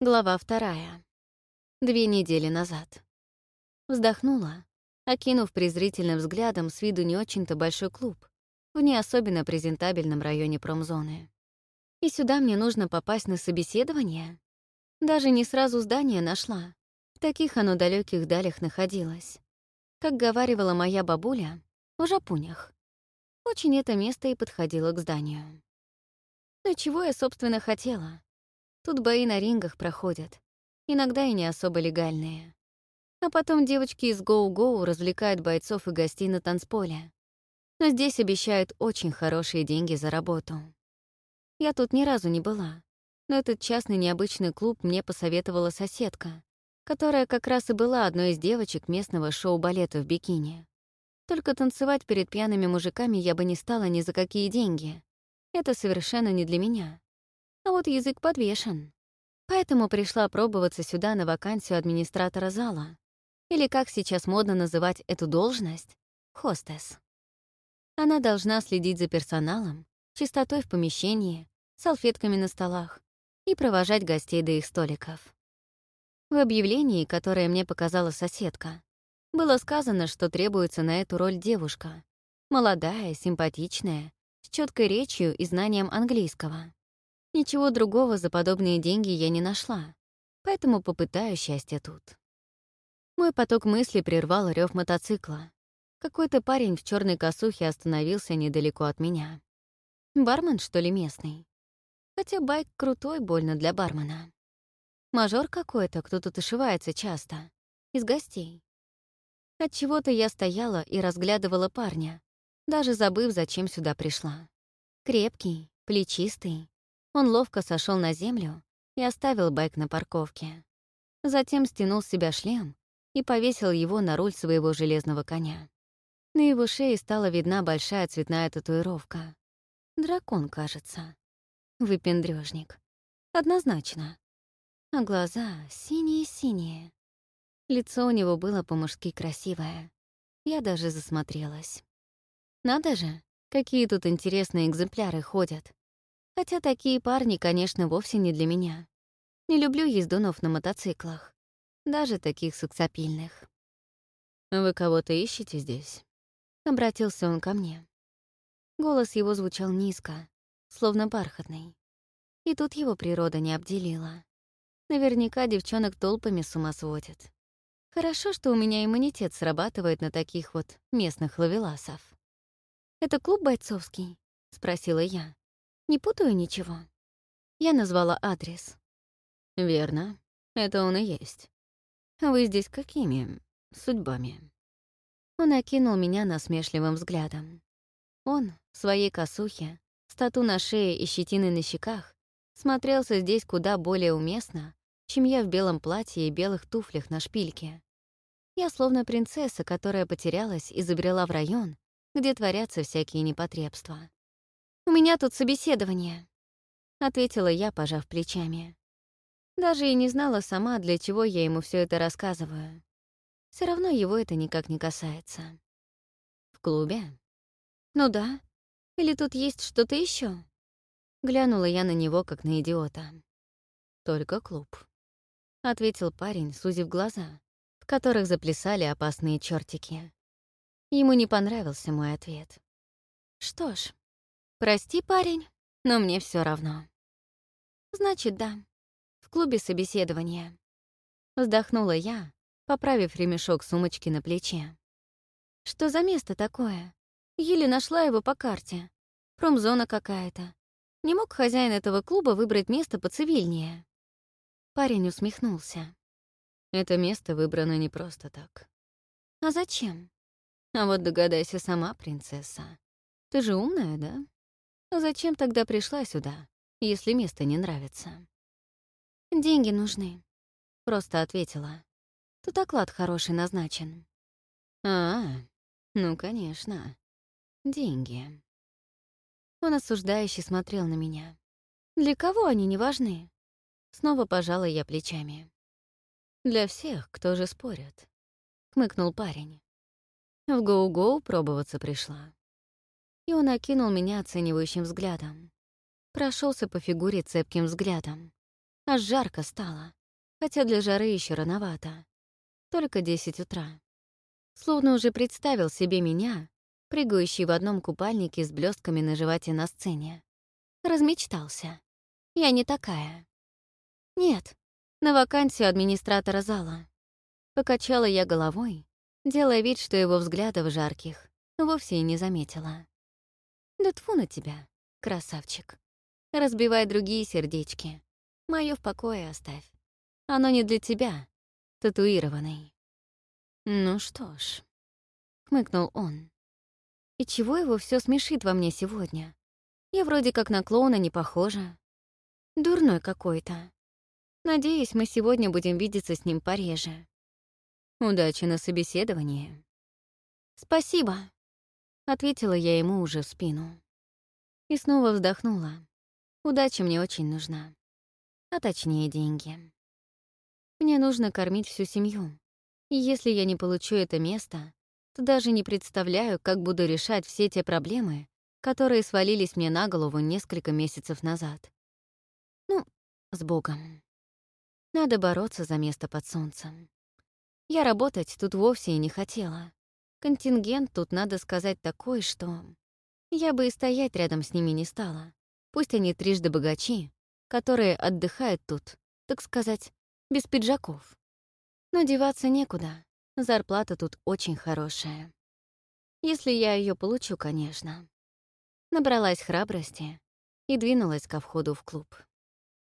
Глава вторая. Две недели назад. Вздохнула, окинув презрительным взглядом с виду не очень-то большой клуб в не особенно презентабельном районе промзоны. И сюда мне нужно попасть на собеседование? Даже не сразу здание нашла. В таких оно далеких далях находилось. Как говаривала моя бабуля, в Жапунях. Очень это место и подходило к зданию. Но чего я, собственно, хотела? Тут бои на рингах проходят, иногда и не особо легальные. А потом девочки из Гоу-Гоу развлекают бойцов и гостей на танцполе. Но здесь обещают очень хорошие деньги за работу. Я тут ни разу не была, но этот частный необычный клуб мне посоветовала соседка, которая как раз и была одной из девочек местного шоу-балета в бикини. Только танцевать перед пьяными мужиками я бы не стала ни за какие деньги. Это совершенно не для меня а вот язык подвешен. Поэтому пришла пробоваться сюда на вакансию администратора зала. Или как сейчас модно называть эту должность — хостес. Она должна следить за персоналом, чистотой в помещении, салфетками на столах и провожать гостей до их столиков. В объявлении, которое мне показала соседка, было сказано, что требуется на эту роль девушка, молодая, симпатичная, с четкой речью и знанием английского. Ничего другого за подобные деньги я не нашла, поэтому попытаю счастье тут. Мой поток мыслей прервал рев мотоцикла. Какой-то парень в черной косухе остановился недалеко от меня. Бармен, что ли, местный? Хотя байк крутой больно для бармена. Мажор какой-то, кто тут ошивается часто. Из гостей. От чего то я стояла и разглядывала парня, даже забыв, зачем сюда пришла. Крепкий, плечистый, он ловко сошел на землю и оставил байк на парковке. Затем стянул с себя шлем и повесил его на руль своего железного коня. На его шее стала видна большая цветная татуировка. Дракон, кажется. Выпендрёжник. Однозначно. А глаза синие-синие. Лицо у него было по-мужски красивое. Я даже засмотрелась. Надо же, какие тут интересные экземпляры ходят. Хотя такие парни, конечно, вовсе не для меня. Не люблю ездунов на мотоциклах. Даже таких сексапильных. «Вы кого-то ищете здесь?» Обратился он ко мне. Голос его звучал низко, словно бархатный. И тут его природа не обделила. Наверняка девчонок толпами с ума сводит. Хорошо, что у меня иммунитет срабатывает на таких вот местных ловеласов. «Это клуб бойцовский?» — спросила я. Не путаю ничего. Я назвала адрес. Верно, это он и есть. Вы здесь какими судьбами? Он окинул меня насмешливым взглядом. Он, в своей косухе, стату на шее и щетины на щеках, смотрелся здесь куда более уместно, чем я в белом платье и белых туфлях на шпильке. Я словно принцесса, которая потерялась и забрела в район, где творятся всякие непотребства. «У меня тут собеседование», — ответила я, пожав плечами. Даже и не знала сама, для чего я ему все это рассказываю. Все равно его это никак не касается. «В клубе?» «Ну да. Или тут есть что-то еще? Глянула я на него, как на идиота. «Только клуб», — ответил парень, сузив глаза, в которых заплясали опасные чертики. Ему не понравился мой ответ. Что ж, Прости, парень, но мне все равно. Значит, да. В клубе собеседования. Вздохнула я, поправив ремешок сумочки на плече. Что за место такое? Еле нашла его по карте. Промзона какая-то. Не мог хозяин этого клуба выбрать место поцивильнее. Парень усмехнулся. Это место выбрано не просто так. А зачем? А вот догадайся сама, принцесса. Ты же умная, да? Зачем тогда пришла сюда, если место не нравится? Деньги нужны, просто ответила. Тут оклад хороший назначен. А, ну, конечно. Деньги. Он осуждающе смотрел на меня. Для кого они не важны? Снова пожала я плечами. Для всех, кто же спорит, хмыкнул парень. В гоу-гоу пробоваться пришла и он окинул меня оценивающим взглядом. Прошелся по фигуре цепким взглядом. Аж жарко стало, хотя для жары еще рановато. Только десять утра. Словно уже представил себе меня, прыгающий в одном купальнике с блестками на животе на сцене. Размечтался. Я не такая. Нет, на вакансию администратора зала. Покачала я головой, делая вид, что его взглядов жарких вовсе и не заметила. Да тфу на тебя, красавчик. Разбивай другие сердечки. Моё в покое оставь. Оно не для тебя, татуированный. Ну что ж, хмыкнул он. И чего его все смешит во мне сегодня? Я вроде как на клоуна не похожа. Дурной какой-то. Надеюсь, мы сегодня будем видеться с ним пореже. Удачи на собеседовании. Спасибо, ответила я ему уже в спину. И снова вздохнула. Удача мне очень нужна. А точнее, деньги. Мне нужно кормить всю семью. И если я не получу это место, то даже не представляю, как буду решать все те проблемы, которые свалились мне на голову несколько месяцев назад. Ну, с Богом. Надо бороться за место под солнцем. Я работать тут вовсе и не хотела. Контингент тут, надо сказать, такой, что... Я бы и стоять рядом с ними не стала. Пусть они трижды богачи, которые отдыхают тут, так сказать, без пиджаков. Но деваться некуда. Зарплата тут очень хорошая. Если я ее получу, конечно. Набралась храбрости и двинулась ко входу в клуб.